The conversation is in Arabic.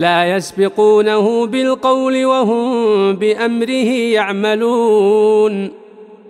لا يسبقونه بالقول وهم بأمره يعملون.